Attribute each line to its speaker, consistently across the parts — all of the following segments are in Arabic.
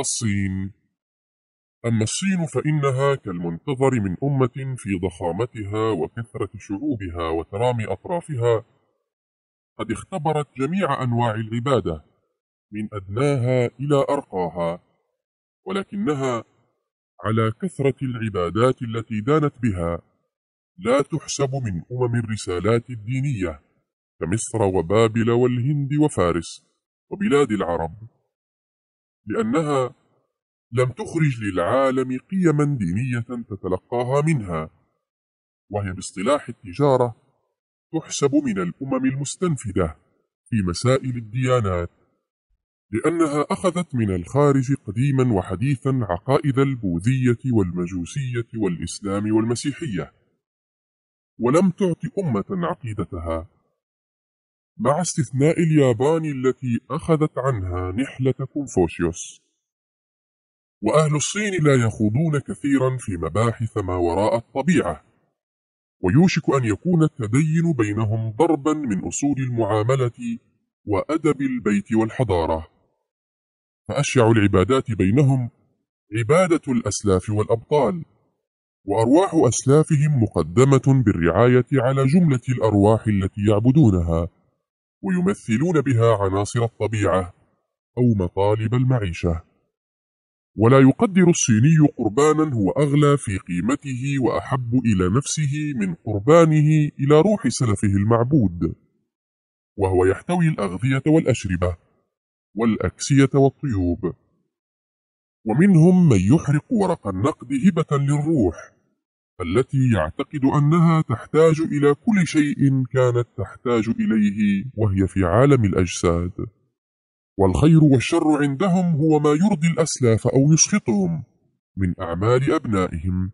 Speaker 1: الصين. أما الصين فإنها كالمنتظر من أمة في ضخامتها وكثرة شعوبها وترامي أطرافها. قد اختبرت جميع أنواع العبادة من أدناها إلى أرقاها ولكنها على كثرة العبادات التي دانت بها. لا تحسب من أمم الرسالات الدينية كمصر وبابل والهند وفارس وبلاد العرب. لأنها لم تخرج للعالم قيما دينية تتلقاها منها وهي باصطلاح التجارة تحسب من الأمم المستنفدة في مسائل الديانات لأنها أخذت من الخارج قديما وحديثا عقائد البوذية والمجوسية والإسلام والمسيحية ولم تعط أمة عقيدتها. مع استثناء اليابان التي أخذت عنها نحلة كونفوشيوس. وأهل الصين لا يخوضون كثيرا في مباحث ما وراء الطبيعة. ويوشك أن يكون التدين بينهم ضربا من أصول المعاملة وأدب البيت والحضارة. فأشيع العبادات بينهم عبادة الأسلاف والأبطال. وأرواح أسلافهم مقدمة بالرعاية على جملة الأرواح التي يعبدونها. ويمثلون بها عناصر الطبيعة أو مطالب المعيشة. ولا يقدر الصيني قربانا هو أغلى في قيمته وأحب إلى نفسه من قربانه إلى روح سلفه المعبود وهو يحتوي الأغذية والأشربة والأكسية والطيوب. ومنهم من يحرق ورق النقد هبة للروح التي يعتقد أنها تحتاج إلى كل شيء كانت تحتاج إليه وهي في عالم الأجساد. والخير والشر عندهم هو ما يرضي الأسلاف أو يسخطهم من أعمال أبنائهم.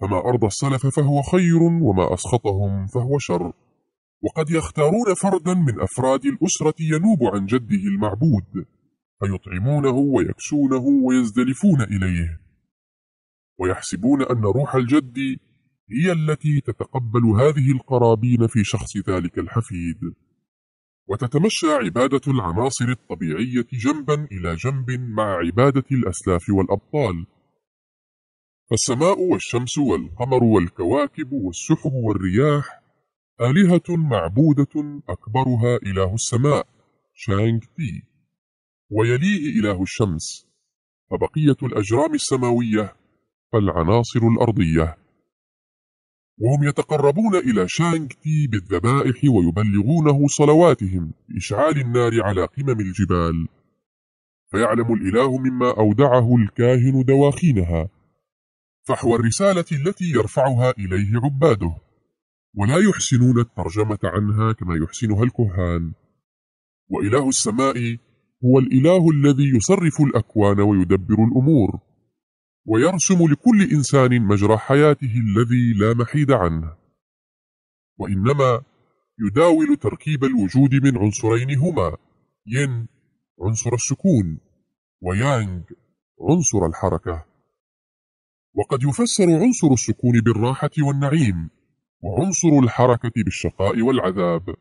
Speaker 1: فما أرضى السلف فهو خير وما أسخطهم فهو شر. وقد يختارون فردا من أفراد الأسرة ينوب عن جده المعبود فيطعمونه ويكسونه ويزدلفون إليه. ويحسبون أن روح الجد هي التي تتقبل هذه القرابين في شخص ذلك الحفيد. وتتمشى عبادة العناصر الطبيعية جنبا إلى جنب مع عبادة الأسلاف والأبطال. فالسماء والشمس والقمر والكواكب والسحب والرياح آلهة معبودة أكبرها إله السماء شانغ تي. ويليه إله الشمس فبقية الأجرام السماوية فالعناصر الأرضية. وهم يتقربون إلى شانغ تي بالذبائح ويبلغونه صلواتهم بإشعال النار على قمم الجبال. فيعلم الإله مما أودعه الكاهن دواخينها. فحوى الرسالة التي يرفعها إليه عباده. ولا يحسنون الترجمة عنها كما يحسنها الكهان. وإله السماء هو الإله الذي يصرف الأكوان ويدبر الأمور. ويرسم لكل إنسان مجرى حياته الذي لا محيد عنه. وإنما يداول تركيب الوجود من عنصرين هما ين عنصر السكون ويانغ عنصر الحركة. وقد يفسر عنصر السكون بالراحة والنعيم وعنصر الحركة بالشقاء والعذاب.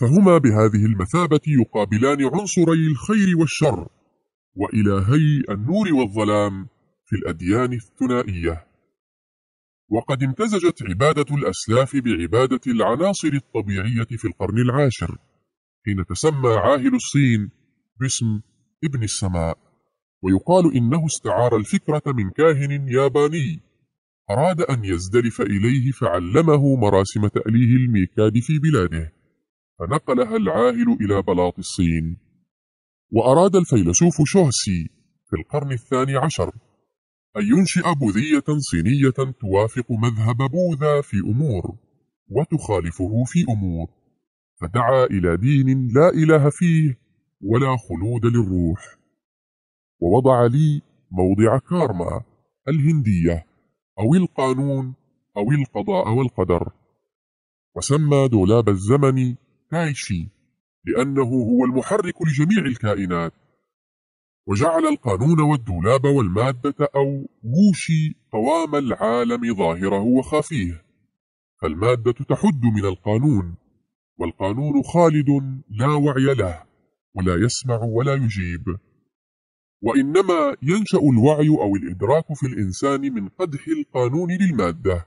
Speaker 1: فهما بهذه المثابة يقابلان عنصري الخير والشر وإلهي النور والظلام. في الأديان الثنائية. وقد امتزجت عبادة الأسلاف بعبادة العناصر الطبيعية في القرن العاشر حين تسمى عاهل الصين باسم ابن السماء ويقال إنه استعار الفكرة من كاهن ياباني أراد أن يزدلف إليه فعلمه مراسم تأليه الميكاد في بلاده فنقلها العاهل إلى بلاط الصين. وأراد الفيلسوف شوهسي في القرن الثاني عشر. أن ينشئ بوذية صينية توافق مذهب بوذا في أمور وتخالفه في أمور فدعا إلى دين لا إله فيه ولا خلود للروح. ووضع لي موضع كارما الهندية أو القانون أو القضاء والقدر. وسمى دولاب الزمن تايشي لأنه هو المحرك لجميع الكائنات. وجعل القانون والدولاب والمادة أو ووشي قوام العالم ظاهره وخافيه فالمادة تحد من القانون والقانون خالد لا وعي له ولا يسمع ولا يجيب. وإنما ينشأ الوعي أو الإدراك في الإنسان من قدح القانون للمادة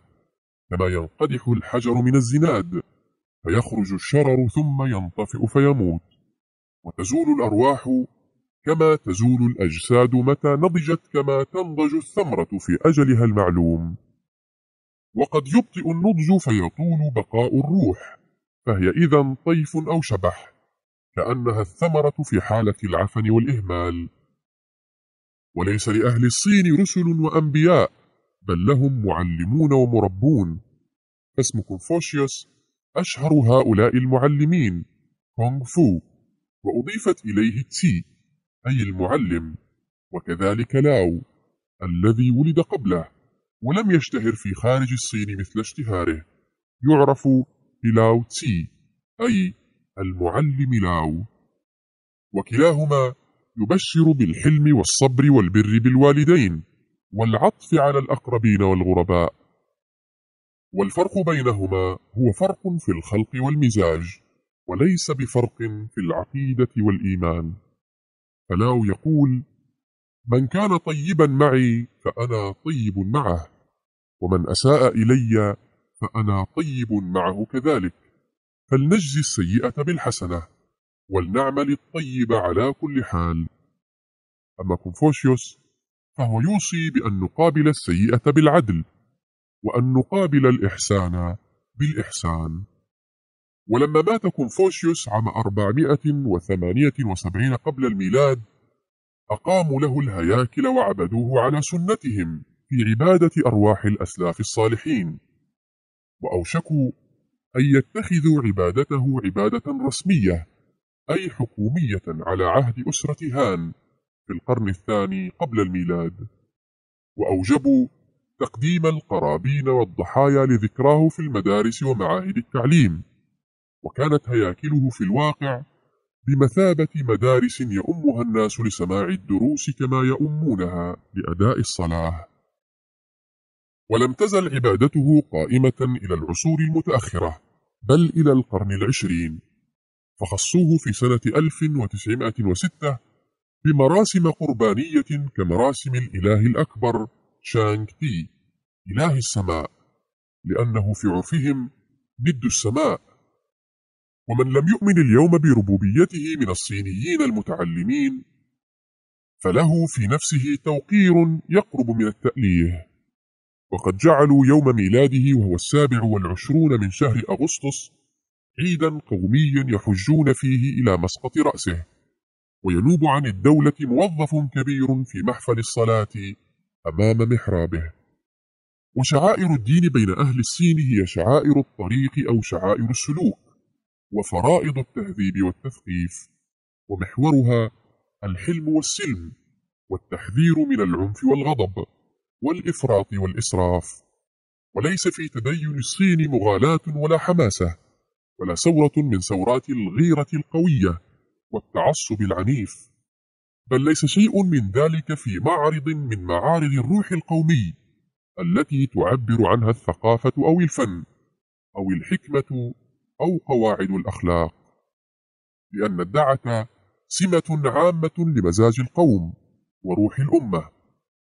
Speaker 1: كما ينقدح الحجر من الزناد فيخرج الشرر ثم ينطفئ فيموت. وتزول الأرواح كما تزول الأجساد متى نضجت كما تنضج الثمرة في أجلها المعلوم. وقد يبطئ النضج فيطول بقاء الروح فهي إذا طيف أو شبح كأنها الثمرة في حالة العفن والإهمال. وليس لأهل الصين رسل وأنبياء بل لهم معلمون ومربون. فاسم كونفوشيوس أشهر هؤلاء المعلمين كونغ فو وأضيفت إليه تسي أي المعلم وكذلك لاو الذي ولد قبله ولم يشتهر في خارج الصين مثل اشتهاره. يعرف بلاو تسي أي المعلم لاو. وكلاهما يبشر بالحلم والصبر والبر بالوالدين والعطف على الأقربين والغرباء. والفرق بينهما هو فرق في الخلق والمزاج وليس بفرق في العقيدة والإيمان. فلاو يقول من كان طيبا معي فأنا طيب معه ومن أساء إلي فأنا طيب معه كذلك. فلنجزي السيئة بالحسنة ولنعمل الطيب على كل حال. أما كونفوشيوس فهو يوصي بأن نقابل السيئة بالعدل وأن نقابل الإحسان بالإحسان. ولما مات كونفوشيوس عام 478 قبل الميلاد أقاموا له الهياكل وعبدوه على سنتهم في عبادة أرواح الأسلاف الصالحين. وأوشكوا أن يتخذوا عبادته عبادة رسمية أي حكومية على عهد أسرة هان في القرن الثاني قبل الميلاد. وأوجبوا تقديم القرابين والضحايا لذكراه في المدارس ومعاهد التعليم. وكانت هياكله في الواقع بمثابة مدارس يؤمها الناس لسماع الدروس كما يؤمونها لأداء الصلاة. ولم تزل عبادته قائمة إلى العصور المتأخرة بل إلى القرن العشرين. فخصوه في سنة 1906 بمراسم قربانية كمراسم الإله الأكبر شانغ تي إله السماء لأنه في عرفهم ند السماء. ومن لم يؤمن اليوم بربوبيته من الصينيين المتعلمين فله في نفسه توقير يقرب من التأليه. وقد جعلوا يوم ميلاده وهو السابع والعشرون من شهر أغسطس عيدا قوميا يحجون فيه إلى مسقط رأسه وينوب عن الدولة موظف كبير في محفل الصلاة أمام محرابه. وشعائر الدين بين أهل الصين هي شعائر الطريق أو شعائر السلوك. وفرائض التهذيب والتثقيف ومحورها الحلم والسلم والتحذير من العنف والغضب والإفراط والإسراف. وليس في تدين الصين مغالاة ولا حماسة ولا ثورة من ثورات الغيرة القوية والتعصب العنيف بل ليس شيء من ذلك في معرض من معارض الروح القومي التي تعبر عنها الثقافة أو الفن أو الحكمة أو قواعد الأخلاق لأن الدعة سمة عامة لمزاج القوم وروح الأمة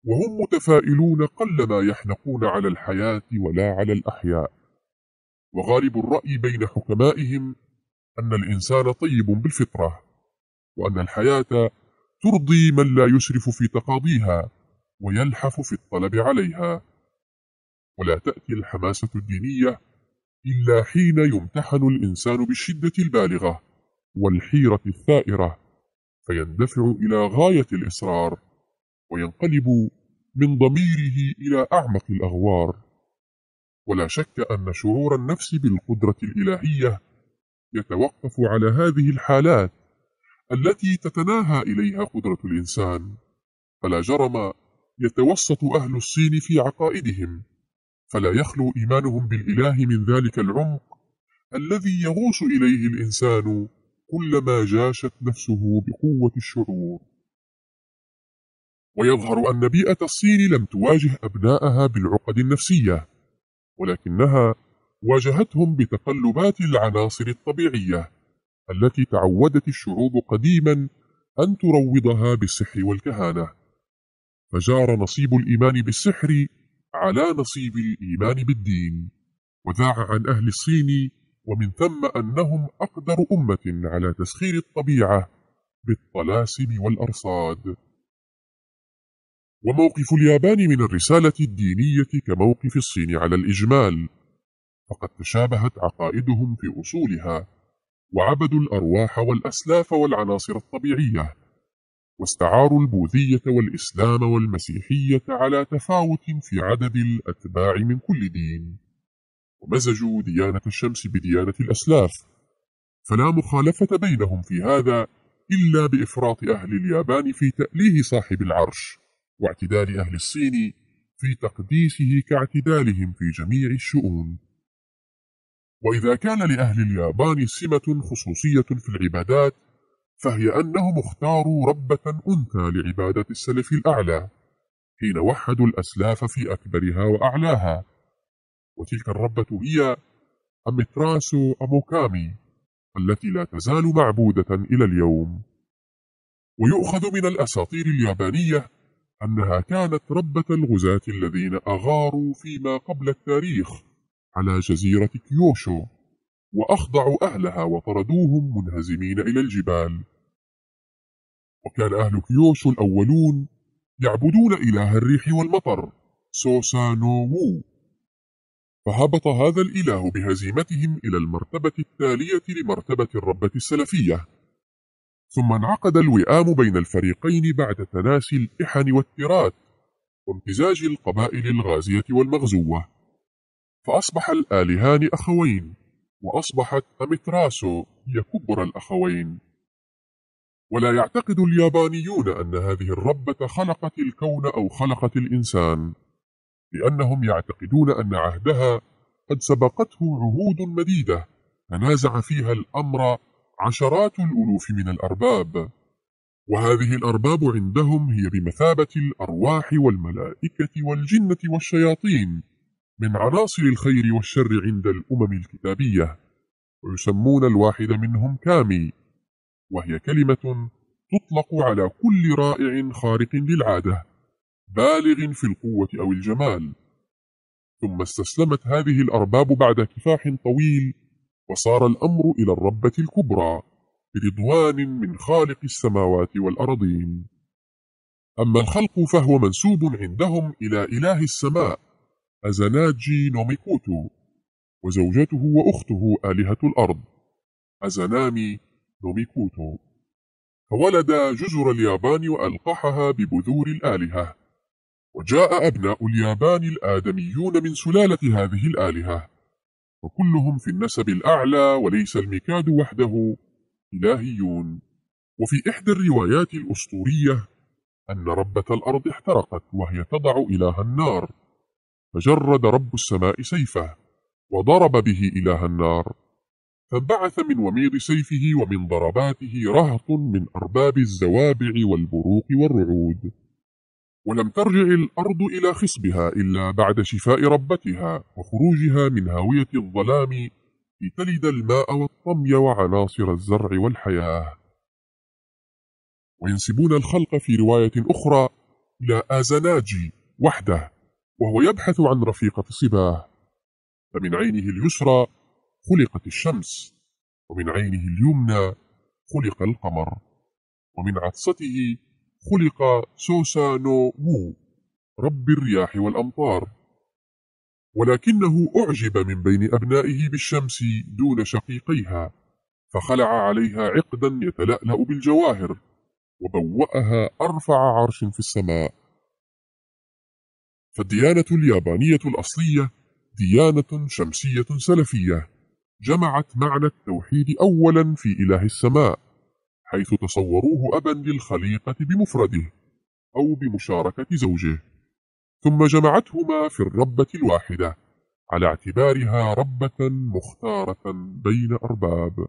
Speaker 1: وهم متفائلون قلما يحنقون على الحياة ولا على الأحياء. وغالب الرأي بين حكمائهم أن الإنسان طيب بالفطرة وأن الحياة ترضي من لا يسرف في تقاضيها ويلحف في الطلب عليها. ولا تأتي الحماسة الدينية إلا حين يمتحن الإنسان بالشدة البالغة والحيرة الثائرة فيندفع إلى غاية الإصرار وينقلب من ضميره إلى أعمق الأغوار. ولا شك أن شعور النفس بالقدرة الإلهية يتوقف على هذه الحالات التي تتناهى إليها قدرة الإنسان فلا جرم يتوسط أهل الصين في عقائدهم. فلا يخلو إيمانهم بالإله من ذلك العمق الذي يغوص إليه الإنسان كلما جاشت نفسه بقوة الشعور. ويظهر أن بيئة الصين لم تواجه أبناءها بالعقد النفسية ولكنها واجهتهم بتقلبات العناصر الطبيعية التي تعودت الشعوب قديما أن تروضها بالسحر والكهانة. فجار نصيب الإيمان بالسحر على نصيب الإيمان بالدين وذاع عن أهل الصين ومن ثم أنهم أقدر أمة على تسخير الطبيعة بالطلاسم والأرصاد. وموقف اليابان من الرسالة الدينية كموقف الصين على الإجمال فقد تشابهت عقائدهم في أصولها وعبدوا الأرواح والأسلاف والعناصر الطبيعية. واستعاروا البوذية والإسلام والمسيحية على تفاوت في عدد الأتباع من كل دين. ومزجوا ديانة الشمس بديانة الأسلاف. فلا مخالفة بينهم في هذا إلا بإفراط أهل اليابان في تأليه صاحب العرش واعتدال أهل الصين في تقديسه كاعتدالهم في جميع الشؤون. وإذا كان لأهل اليابان سمة خصوصية في العبادات فهي أنهم اختاروا ربة أنثى لعبادة السلف الأعلى حين وحدوا الأسلاف في أكبرها وأعلاها. وتلك الربة هي أمتراسو أموكامي التي لا تزال معبودة إلى اليوم. ويؤخذ من الأساطير اليابانية أنها كانت ربة الغزاة الذين أغاروا فيما قبل التاريخ على جزيرة كيوشو وأخضعوا أهلها وطردوهم منهزمين إلى الجبال. وكان أهل كيوشو الأولون يعبدون إله الريح والمطر سوسانوو فهبط هذا الإله بهزيمتهم إلى المرتبة التالية لمرتبة الربة السلفية. ثم انعقد الوئام بين الفريقين بعد تناسي الإحن والترات وامتزاج القبائل الغازية والمغزوة. فأصبح الآلهان أخوين وأصبحت أمتراسو هي كبر الأخوين. ولا يعتقد اليابانيون أن هذه الربة خلقت الكون أو خلقت الإنسان لأنهم يعتقدون أن عهدها قد سبقته عهود مديدة تنازع فيها الأمر عشرات الألوف من الأرباب. وهذه الأرباب عندهم هي بمثابة الأرواح والملائكة والجنة والشياطين من عناصر الخير والشر عند الأمم الكتابية ويسمون الواحد منهم كامي. وهي كلمة تطلق على كل رائع خارق للعادة بالغ في القوة أو الجمال. ثم استسلمت هذه الأرباب بعد كفاح طويل وصار الأمر إلى الربة الكبرى برضوان من خالق السماوات والأرضين أما الخلق فهو منسوب عندهم إلى إله السماء أزناجي نوميكوتو وزوجته وأخته إلهة الأرض أزنامي نوميكوتو فولد جزر اليابان وألقحها ببذور الآلهة. وجاء أبناء اليابان الآدميون من سلالة هذه الآلهة. وكلهم في النسب الأعلى وليس الميكاد وحده. إلهيون. وفي إحدى الروايات الأسطورية أن ربة الأرض احترقت وهي تضع إله النار. فجرد رب السماء سيفه وضرب به إله النار. فانبعث من وميض سيفه ومن ضرباته رهط من أرباب الزوابع والبروق والرعود. ولم ترجع الأرض إلى خصبها إلا بعد شفاء ربتها وخروجها من هاوية الظلام لتلد الماء والطمي وعناصر الزرع والحياة. وينسبون الخلق في رواية أخرى إلى آزناجي وحده وهو يبحث عن رفيقة صباه. فمن عينه اليسرى خلقت الشمس ومن عينه اليمنى خلق القمر ومن عطسته خلق سوسانو وو رب الرياح والأمطار. ولكنه أعجب من بين أبنائه بالشمس دون شقيقيها فخلع عليها عقدا يتلألأ بالجواهر وبوأها أرفع عرش في السماء. فالديانة اليابانية الأصلية ديانة شمسية سلفية. جمعت معنى التوحيد أولا في إله السماء حيث تصوروه أبا للخليقة بمفرده أو بمشاركة زوجه. ثم جمعتهما في الربة الواحدة على اعتبارها ربة مختارة بين أرباب.